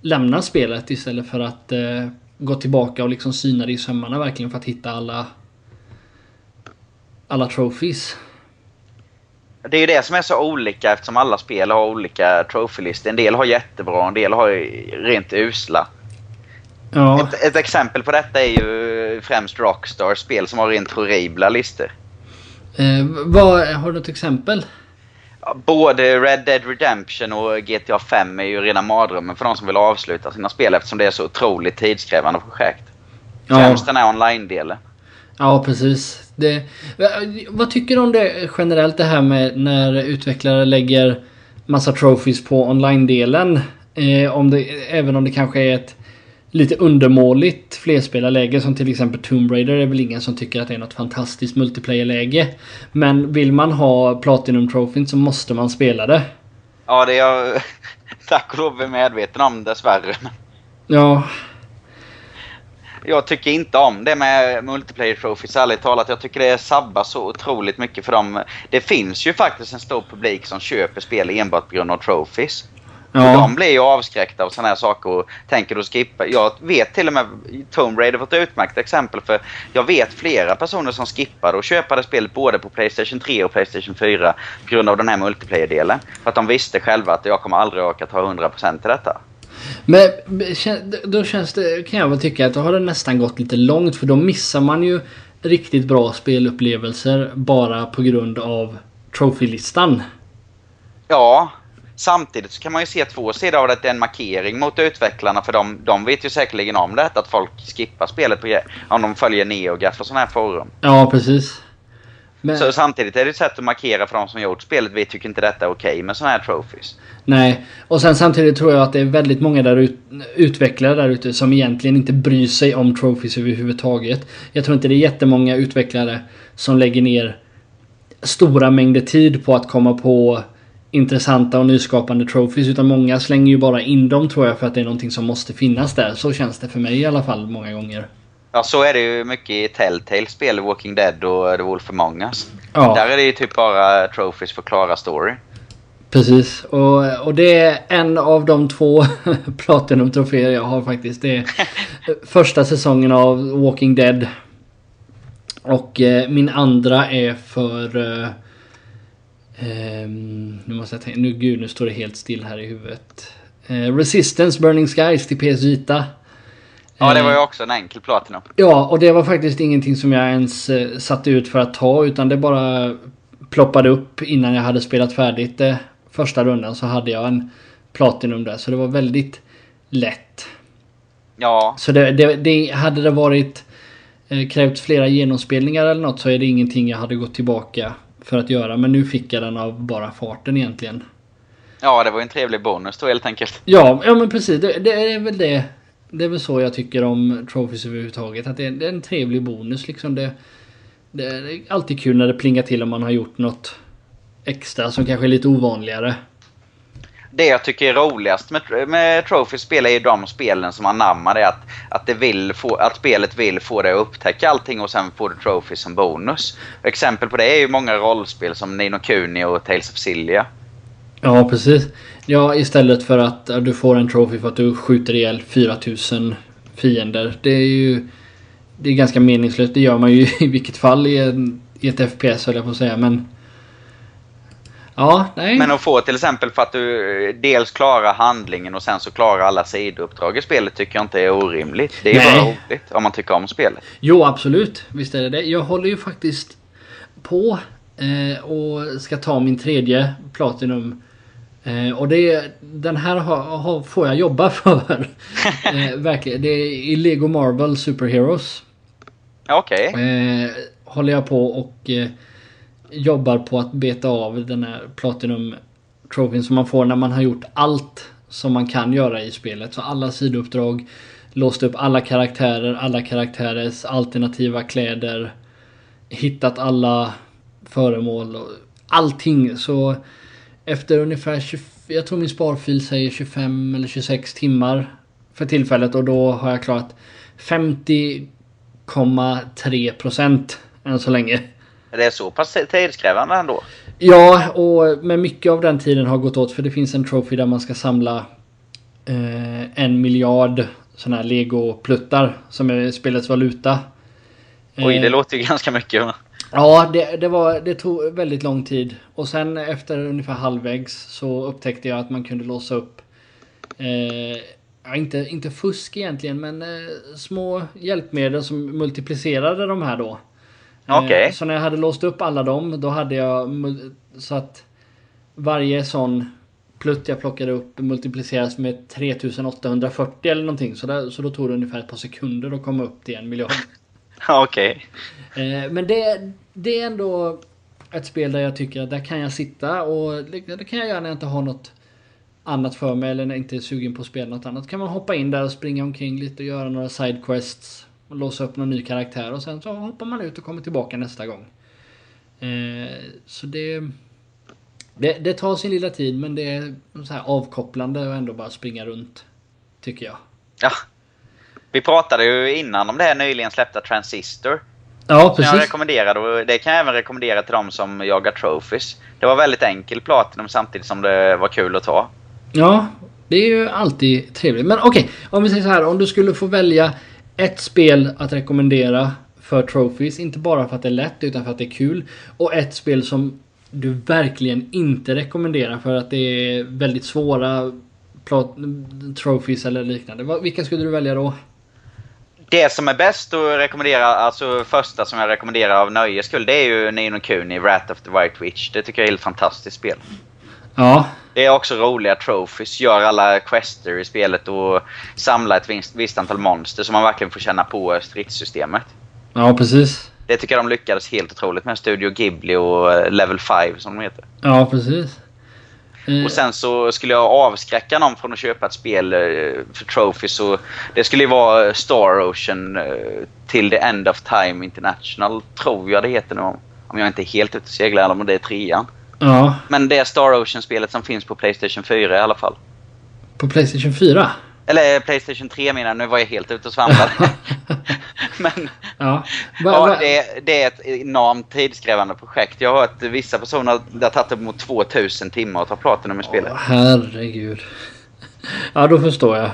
[SPEAKER 1] lämna spelet istället för att eh, gå tillbaka och liksom syna det i sömmarna verkligen för att hitta alla alla trophies.
[SPEAKER 2] Det är ju det som är så olika eftersom alla spel har olika trophylistor. En del har jättebra, en del har rent usla. Ja. Ett, ett, exempel på detta är ju främst Rockstars spel som har rent horribla listor.
[SPEAKER 1] Eh, vad, har du ett exempel?
[SPEAKER 2] Både Red Dead Redemption och GTA 5 är ju rena mardrömmen för de som vill avsluta sina spel eftersom det är så otroligt tidskrävande projekt. Ja. Främst den här online-delen.
[SPEAKER 1] Ja, precis. Det, vad tycker du om det generellt det här med när utvecklare lägger massa trophies på online-delen? Eh, om det, även om det kanske är ett lite undermåligt flerspelarläge som till exempel Tomb Raider är väl ingen som tycker att det är något fantastiskt multiplayer-läge. Men vill man ha Platinum Trophy så måste man spela det.
[SPEAKER 2] Ja, det är jag [laughs] tack och lov medveten om dessvärre.
[SPEAKER 1] Ja.
[SPEAKER 2] Jag tycker inte om det med multiplayer trophies ärligt talat. Jag tycker det sabbar så otroligt mycket för dem. Det finns ju faktiskt en stor publik som köper spel enbart på grund av trophies. Ja. De blir ju avskräckta av sådana här saker och tänker då skippa. Jag vet till och med Tomb Raider var ett utmärkt exempel för jag vet flera personer som skippade och köpade spelet både på Playstation 3 och Playstation 4 på grund av den här multiplayer-delen. För att de visste själva att jag kommer aldrig orka ta 100% till detta.
[SPEAKER 1] Men då känns det, kan jag väl tycka att då har det nästan gått lite långt för då missar man ju riktigt bra spelupplevelser bara på grund av Trophy-listan.
[SPEAKER 2] Ja, Samtidigt så kan man ju se två sidor av det. Det är en markering mot utvecklarna för de, de vet ju säkerligen om detta att folk skippar spelet på, om de följer NeoGaf och sådana här forum.
[SPEAKER 1] Ja, precis.
[SPEAKER 2] Men... Så samtidigt är det ett sätt att markera för de som gjort spelet. Vi tycker inte detta är okej okay med sådana här trophies.
[SPEAKER 1] Nej, och sen samtidigt tror jag att det är väldigt många där ut, utvecklare där ute som egentligen inte bryr sig om trophies överhuvudtaget. Jag tror inte det är jättemånga utvecklare som lägger ner stora mängder tid på att komma på intressanta och nyskapande trophies. Utan många slänger ju bara in dem tror jag för att det är någonting som måste finnas där. Så känns det för mig i alla fall många gånger.
[SPEAKER 2] Ja, så är det ju mycket i Telltale-spel, Walking Dead och The Wolf Among Us. Ja. Där är det ju typ bara trophies för klara story.
[SPEAKER 1] Precis, och, och det är en av de två [laughs] Platinum-troféer jag har faktiskt. Det är [laughs] första säsongen av Walking Dead. Och eh, min andra är för eh, Um, nu måste jag tänka, nu gud nu står det helt still här i huvudet. Uh, Resistance Burning Skies till PS Vita.
[SPEAKER 2] Ja, det var ju ehm, också en enkel Platinum.
[SPEAKER 1] Ja, och det var faktiskt ingenting som jag ens uh, satte ut för att ta. Utan det bara ploppade upp innan jag hade spelat färdigt uh, första rundan. Så hade jag en Platinum där. Så det var väldigt lätt.
[SPEAKER 2] Ja.
[SPEAKER 1] Så det, det, det hade det varit uh, krävt flera genomspelningar eller något så är det ingenting jag hade gått tillbaka för att göra. Men nu fick jag den av bara farten egentligen.
[SPEAKER 2] Ja, det var en trevlig bonus då helt enkelt.
[SPEAKER 1] Ja, ja men precis. Det, det, är väl det. Det är väl så jag tycker om trophies överhuvudtaget. Att det är, det är en trevlig bonus liksom. Det, det, är alltid kul när det plingar till om man har gjort något extra som kanske är lite ovanligare
[SPEAKER 2] det jag tycker är roligast med, med Trophy-spel är ju de spelen som anammar det att, att, det vill få, att spelet vill få dig att upptäcka allting och sen får du Trophy som bonus. Exempel på det är ju många rollspel som Nino Kuni och Tales of Silja.
[SPEAKER 1] Ja, precis. Ja, istället för att du får en Trophy för att du skjuter ihjäl 4000 fiender. Det är ju... Det är ganska meningslöst. Det gör man ju [laughs] i vilket fall i, en, i ett FPS höll jag på att säga. Men Ja, nej.
[SPEAKER 2] Men att få till exempel för att du eh, dels klarar handlingen och sen så klarar alla sidouppdrag i spelet tycker jag inte är orimligt. Det är ju bara roligt om man tycker om spelet.
[SPEAKER 1] Jo, absolut. Visst är det det. Jag håller ju faktiskt på eh, och ska ta min tredje Platinum. Eh, och det, den här har, har, får jag jobba [laughs] för. eh, verkligen. Det är i Lego Marvel Superheroes.
[SPEAKER 2] Okej.
[SPEAKER 1] Eh, håller jag på och eh, jobbar på att beta av den här Platinum Trofén som man får när man har gjort allt som man kan göra i spelet. Så alla sidouppdrag, låst upp alla karaktärer, alla karaktärers alternativa kläder, hittat alla föremål och allting. Så efter ungefär 20, jag tror min sparfil säger 25 eller 26 timmar för tillfället och då har jag klarat 50,3 procent än så länge.
[SPEAKER 2] Det är så pass tidskrävande ändå.
[SPEAKER 1] Ja, och men mycket av den tiden har gått åt för det finns en trophy där man ska samla eh, en miljard sådana här lego-pluttar som är spelets valuta.
[SPEAKER 2] Oj,
[SPEAKER 1] Eh,
[SPEAKER 2] det låter ju ganska mycket.
[SPEAKER 1] Ja, det, det, var, det tog väldigt lång tid. Och sen efter ungefär halvvägs så upptäckte jag att man kunde låsa upp eh, inte, inte fusk egentligen, men eh, små hjälpmedel som multiplicerade de här då. Eh,
[SPEAKER 2] Okej.
[SPEAKER 1] Så när jag hade låst upp alla dem, då hade jag så att varje sån plutt jag plockade upp multipliceras med 3840 eller någonting. Så, där, så då tog det ungefär ett par sekunder att komma upp till en miljard. [laughs]
[SPEAKER 2] Ja, Okej.
[SPEAKER 1] Eh, men det, det är ändå ett spel där jag tycker att där kan jag sitta och det, det kan jag göra när jag inte har något annat för mig eller när jag inte är sugen på att spela något annat. Kan man hoppa in där och springa omkring lite och göra några sidequests. Och låsa upp någon ny karaktär och sen så hoppar man ut och kommer tillbaka nästa gång. Eh, så det, det... Det tar sin lilla tid men det är så här avkopplande och ändå bara springa runt. Tycker jag.
[SPEAKER 2] Ja. Vi pratade ju innan om det här nyligen släppta Transistor.
[SPEAKER 1] Ja
[SPEAKER 2] Som jag
[SPEAKER 1] precis.
[SPEAKER 2] rekommenderade och det kan jag även rekommendera till de som jagar trophies. Det var väldigt enkel Platinum samtidigt som det var kul att ta.
[SPEAKER 1] Ja, det är ju alltid trevligt. Men okej, om vi säger så här. Om du skulle få välja ett spel att rekommendera för trophies. Inte bara för att det är lätt utan för att det är kul. Och ett spel som du verkligen inte rekommenderar för att det är väldigt svåra trophies eller liknande. Vilka skulle du välja då?
[SPEAKER 2] Det som är bäst att rekommendera, alltså första som jag rekommenderar av nöjes skull, det är ju Nino Kuni, Wrath of the White Witch. Det tycker jag är ett helt fantastiskt spel.
[SPEAKER 1] Ja,
[SPEAKER 2] Det är också roliga trophies, gör alla quester i spelet och samla ett visst, visst antal monster så man verkligen får känna på stridssystemet.
[SPEAKER 1] ja precis.
[SPEAKER 2] Det tycker jag de lyckades helt otroligt med Studio Ghibli och eh, Level 5 som de heter.
[SPEAKER 1] Ja, precis. Eh,
[SPEAKER 2] Och sen så skulle jag avskräcka någon från att köpa ett spel eh, för trophies så det skulle ju vara Star Ocean till the End of Time International tror jag det heter nu om om jag inte är helt ute och seglar eller om det är trean.
[SPEAKER 1] Ja,
[SPEAKER 2] Men det är Star Ocean-spelet som finns på Playstation 4 i alla fall.
[SPEAKER 1] på Playstation 4.
[SPEAKER 2] Eller Playstation 3 menar jag, nu var jag helt ute och svamlade. [laughs] [laughs] Men
[SPEAKER 1] Ja. Va,
[SPEAKER 2] ja,
[SPEAKER 1] va,
[SPEAKER 2] det, det är ett enormt tidskrävande projekt. Jag har hört vissa personer, det har tagit upp mot 2000 timmar att ta Platinum i spelet.
[SPEAKER 1] Åh, herregud. Ja, då förstår jag.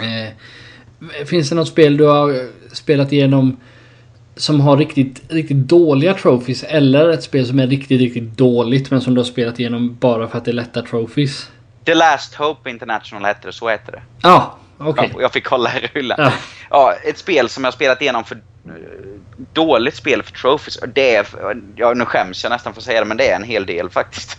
[SPEAKER 1] Eh, finns det något spel du har spelat igenom som har riktigt, riktigt dåliga trophies eller ett spel som är riktigt, riktigt dåligt men som du har spelat igenom bara för att det är lätta trophies?
[SPEAKER 2] The Last Hope International hette det, så heter det.
[SPEAKER 1] Ja, okej.
[SPEAKER 2] Ja, jag fick kolla i rullen.
[SPEAKER 1] Ja.
[SPEAKER 2] Ja, ett spel som jag har spelat igenom för... Dåligt spel för trophies. Det är... Ja, nu skäms jag nästan för att säga det, men det är en hel del faktiskt.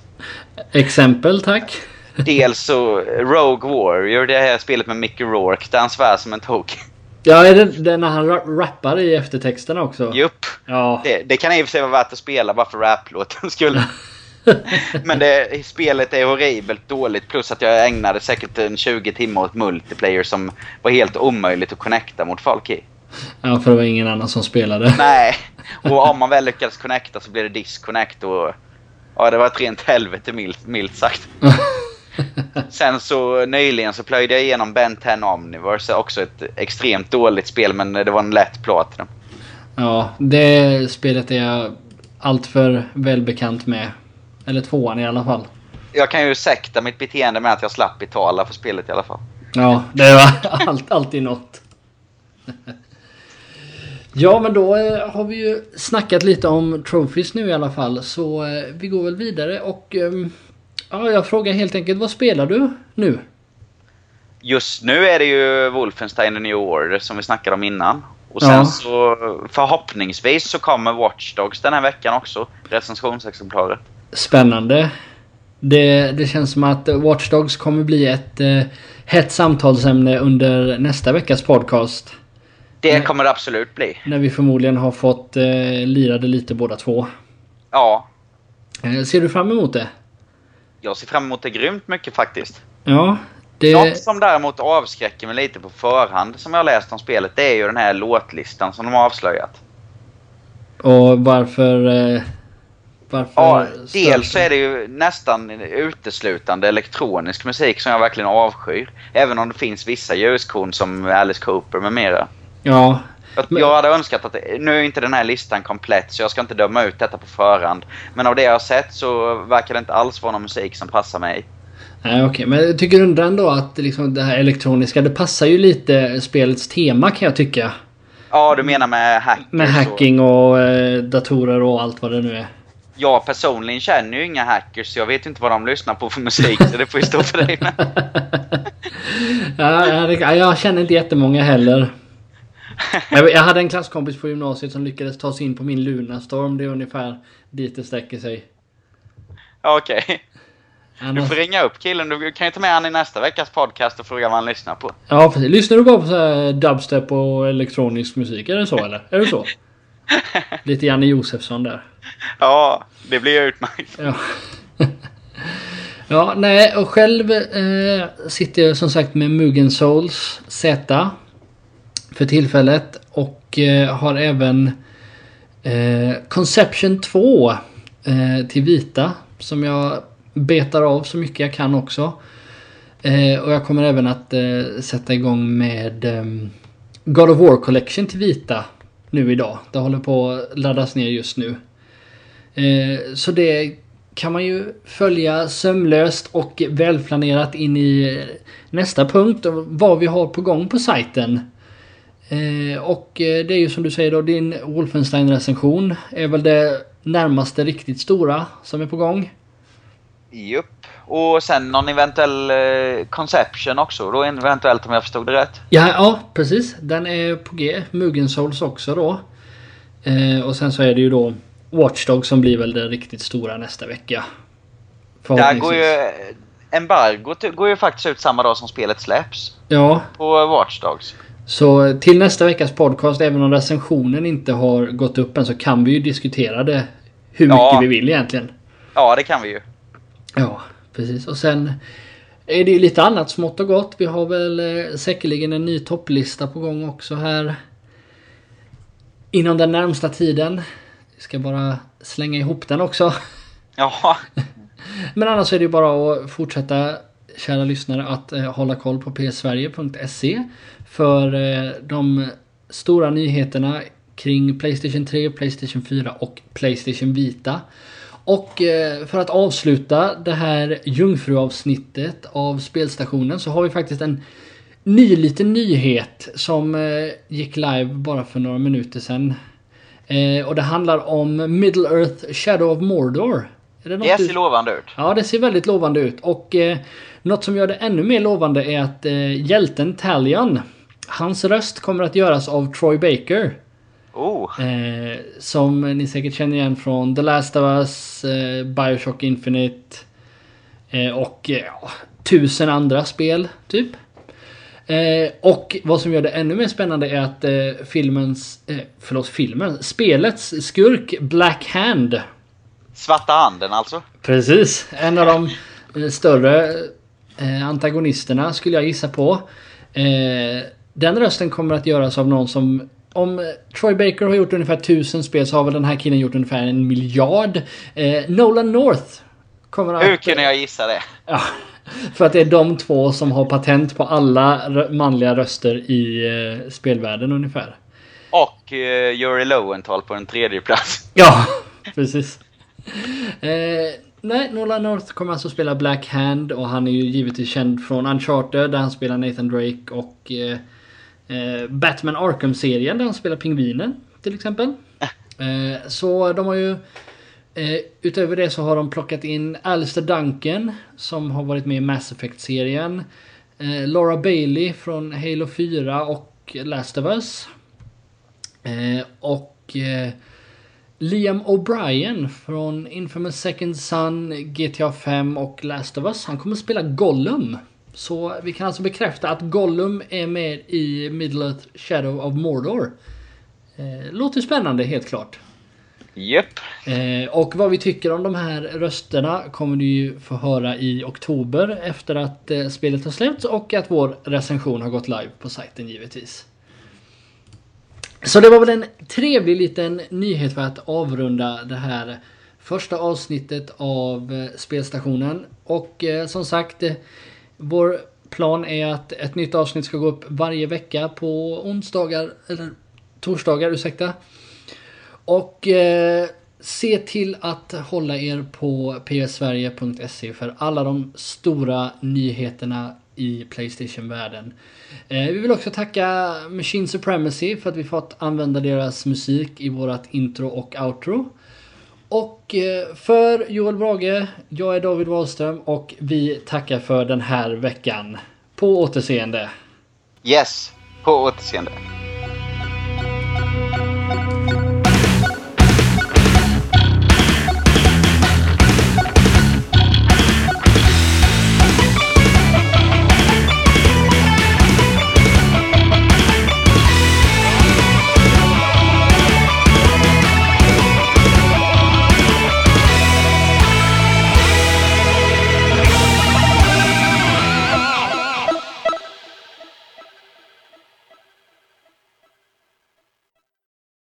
[SPEAKER 1] Exempel, tack.
[SPEAKER 2] Dels så Rogue Warrior, det här spelet med Mickey Rourke, där han svär som en tok.
[SPEAKER 1] Ja, är det, det är när han ra- rappar i eftertexterna också?
[SPEAKER 2] Jupp.
[SPEAKER 1] Ja.
[SPEAKER 2] Det, det kan i och för sig vara värt att spela bara för raplåtens skull. [laughs] Men det, spelet är horribelt dåligt plus att jag ägnade säkert en 20 timmar åt multiplayer som var helt omöjligt att connecta mot folk i.
[SPEAKER 1] ja, för det var ingen annan som spelade.
[SPEAKER 2] Nej, [laughs] och om man väl lyckades connecta så blir det disconnect och... Ja, det var ett rent helvete milt, milt sagt. [laughs] [laughs] Sen så nyligen så plöjde jag igenom Ben 10 Omniverse, också ett extremt dåligt spel men det var en lätt platinum.
[SPEAKER 1] Ja, det spelet är jag alltför välbekant med. Eller tvåan i alla fall.
[SPEAKER 2] Jag kan ju ursäkta mitt beteende med att jag slapp betala för spelet i alla fall.
[SPEAKER 1] Ja, det var [laughs] allt, alltid något. Ja, men då eh, har vi ju snackat lite om trophies nu i alla fall. Så eh, vi går väl vidare och... ja, jag frågar helt enkelt, vad spelar du nu?
[SPEAKER 2] Just nu är det ju Wolfenstein The New Order som vi snackade om innan. Och sen
[SPEAKER 1] Ja.
[SPEAKER 2] så förhoppningsvis så kommer Watch Dogs den här veckan också. Recensionsexemplaret.
[SPEAKER 1] Spännande. Det, det känns som att eh, Watch Dogs kommer bli ett eh, hett samtalsämne under nästa veckas podcast.
[SPEAKER 2] Det kommer det absolut bli.
[SPEAKER 1] När vi förmodligen har fått eh, lira det lite båda två.
[SPEAKER 2] Ja,
[SPEAKER 1] Eh, ser du fram emot det?
[SPEAKER 2] Jag ser fram emot det grymt mycket faktiskt.
[SPEAKER 1] Ja. Det,
[SPEAKER 2] Något som däremot avskräcker mig lite på förhand som jag har läst om spelet det är ju den här låtlistan som de har avslöjat.
[SPEAKER 1] och varför... Eh, varför...
[SPEAKER 2] Ja, dels så är det ju nästan uteslutande elektronisk musik som jag verkligen avskyr. Även om det finns vissa ljuskorn som Alice Cooper med mera.
[SPEAKER 1] Ja.
[SPEAKER 2] Jag,
[SPEAKER 1] Men-
[SPEAKER 2] jag hade önskat att... Nu är inte den här listan komplett så jag ska inte döma ut detta på förhand. Men av det jag har sett så verkar det inte alls vara någon musik som passar mig.
[SPEAKER 1] Nej okej, men jag tycker du ändå att liksom det här elektroniska, det passar ju lite spelets tema kan jag tycka.
[SPEAKER 2] Ja, du menar med hackers
[SPEAKER 1] Med hacking och eh, datorer och allt vad det nu är.
[SPEAKER 2] Jag personligen känner ju inga hackers så jag vet inte vad de lyssnar på för musik så det får ju stå för dig med.
[SPEAKER 1] ja, ja, det- ja, jag känner inte jättemånga heller. Jag, hade en klasskompis på gymnasiet som lyckades ta sig in på min Lunarstorm. Det är ungefär dit det sträcker sig.
[SPEAKER 2] Ja, Okej. Du
[SPEAKER 1] Annars,
[SPEAKER 2] får ringa upp killen. Du kan ju ta med han i nästa veckas podcast och fråga vad han lyssnar på.
[SPEAKER 1] ja, precis. Lyssnar du bara på så dubstep och elektronisk musik? Är det så eller? Är det så? [laughs] Lite Janne Josefsson där.
[SPEAKER 2] Ja, det blir ju utmärkt.
[SPEAKER 1] Ja. [laughs] ja, nej och själv eh, sitter jag som sagt med Mugen Souls Z för tillfället och eh, har även eh, Conception 2 eh, till vita som jag betar av så mycket jag kan också. Och jag kommer även att sätta igång med ehm, God of War Collection till vita nu idag. Det håller på att laddas ner just nu. Så det kan man ju följa sömlöst och välplanerat in i nästa punkt. och Vad vi har på gång på sajten. Eh, och eh, det är ju som du säger då, din Wolfenstein recension är väl det närmaste riktigt stora som är på gång.
[SPEAKER 2] Jupp. Och sen någon eventuell eh, conception också. Då eventuellt om jag förstod det rätt.
[SPEAKER 1] Ja, ja precis. Den är på G. Mugen Souls också då. Eh, och sen så är det ju då Watchdog som blir väl det riktigt stora nästa vecka.
[SPEAKER 2] Där går ju... Embargot går ju faktiskt ut samma dag som spelet släpps.
[SPEAKER 1] Ja,
[SPEAKER 2] På Watch Dogs.
[SPEAKER 1] Så till nästa veckas podcast, även om recensionen inte har gått upp än, så kan vi ju diskutera det hur mycket
[SPEAKER 2] Ja.
[SPEAKER 1] vi vill egentligen.
[SPEAKER 2] Ja, det kan vi ju.
[SPEAKER 1] Ja, precis. Och sen är det ju lite annat smått och gott. Vi har väl eh, säkerligen en ny topplista på gång också här. Inom den närmsta tiden. Vi ska bara slänga ihop den också.
[SPEAKER 2] Ja, [laughs]
[SPEAKER 1] Men annars är det ju bara att fortsätta, kära lyssnare, att eh, hålla koll på psverige.se för eh, de stora nyheterna kring Playstation 3, Playstation 4 och Playstation Vita. Och eh, för att avsluta det här jungfruavsnittet av spelstationen så har vi faktiskt en ny liten nyhet som eh, gick live bara för några minuter sedan. Och det handlar om Middle Earth Shadow of Mordor. Är det något
[SPEAKER 2] det
[SPEAKER 1] du-
[SPEAKER 2] ser lovande ut.
[SPEAKER 1] Ja, det ser väldigt lovande ut. Och eh, något som gör det ännu mer lovande är att eh, hjälten Talion, hans röst kommer att göras av Troy Baker.
[SPEAKER 2] Oh,
[SPEAKER 1] Eh, som ni säkert känner igen från The Last of Us, eh, Bioshock Infinite eh, och eh, ja, tusen andra spel, typ. Eh, och vad som gör det ännu mer spännande är att eh, filmens, eh, förlåt filmen, spelets skurk Black Hand
[SPEAKER 2] svarta handen alltså.
[SPEAKER 1] Precis. En av de större antagonisterna skulle jag gissa på. Eh, den rösten kommer att göras av någon som... Om eh, Troy Baker har gjort ungefär tusen spel så har väl den här killen gjort ungefär en miljard. Eh, Nolan North kommer att...
[SPEAKER 2] Hur kunde jag gissa det?
[SPEAKER 1] Ja, för att det är de två som har patent på alla manliga röster i eh, spelvärlden ungefär.
[SPEAKER 2] Och uh, Yuri Lowenthal på en tredje plats. [laughs]
[SPEAKER 1] Ja, precis. Eh, nej, Nolan North kommer alltså spela Black Hand och han är ju givetvis känd från Uncharted där han spelar Nathan Drake och eh, eh, Eh, Batman Arkham-serien där han spelar Pingvinen. till exempel. Eh, så de har ju eh, Utöver det så har de plockat in Alistair Duncan som har varit med i Mass Effect-serien. Eh, Laura Bailey från Halo 4 och Last of Us. Eh, och eh, Liam O'Brien från Infamous Second Son, GTA 5 och Last of Us. Han kommer spela Gollum. Så vi kan alltså bekräfta att Gollum är med i Middle Earth Shadow of Mordor. Eh, låter spännande helt klart.
[SPEAKER 2] Japp.
[SPEAKER 1] Eh, och vad vi tycker om de här rösterna kommer du ju få höra i oktober efter att eh, spelet har släppts och att vår recension har gått live på sajten givetvis. Så det var väl en trevlig liten nyhet för att avrunda det här första avsnittet av spelstationen. Och som sagt, vår plan är att ett nytt avsnitt ska gå upp varje vecka på onsdagar, eller torsdagar, ursäkta. Och eh, se till att hålla er på pssverige.se för alla de stora nyheterna i Playstation-världen. Eh, vi vill också tacka Machine Supremacy för att vi fått använda deras musik i vårat intro och outro. Och eh, för Joel Brage, jag är David Wahlström och vi tackar för den här veckan. På återseende!
[SPEAKER 2] Yes. På återseende.